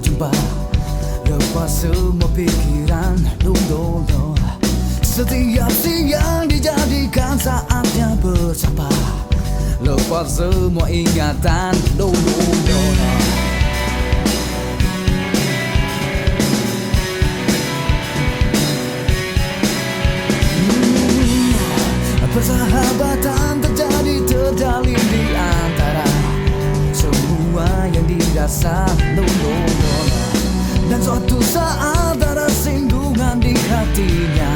berjumpa. Lepas semua pikiran dulu Setiap siang dijadikan saatnya bersapa Lepas semua ingatan dulu suatu saat ada singgungan di hatinya.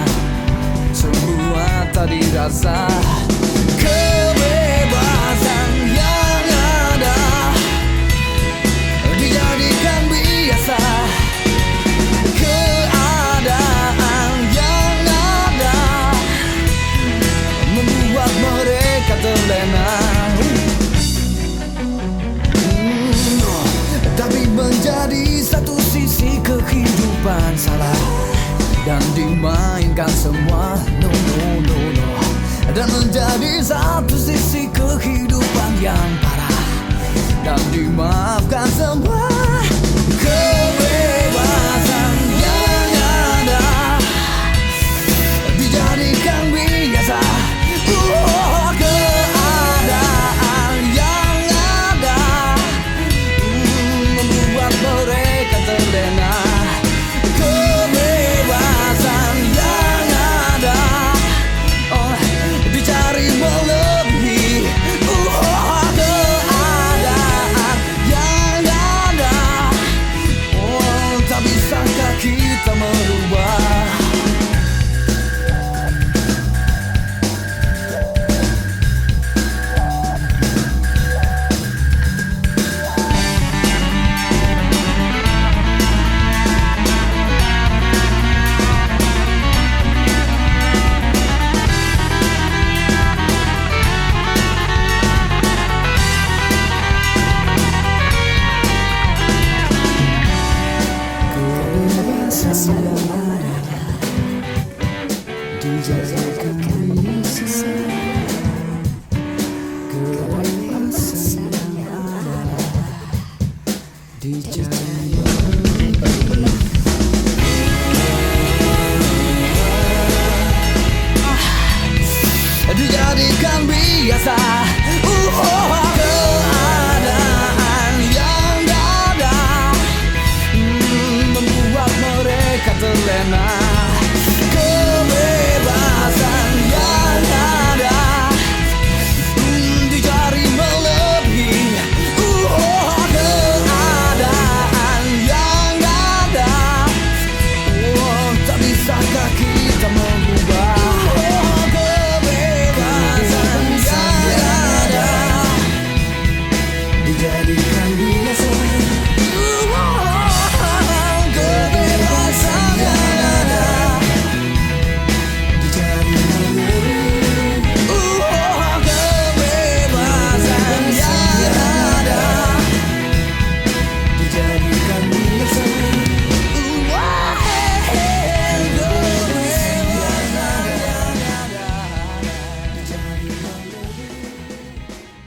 Semua tak dirasa kehidupan salah Dan dimainkan semua. No no no no. Dan menjadi satu sisi kehidupan yang parah Dan dimaafkan Kebebasan yang ada Dijadikan bisa night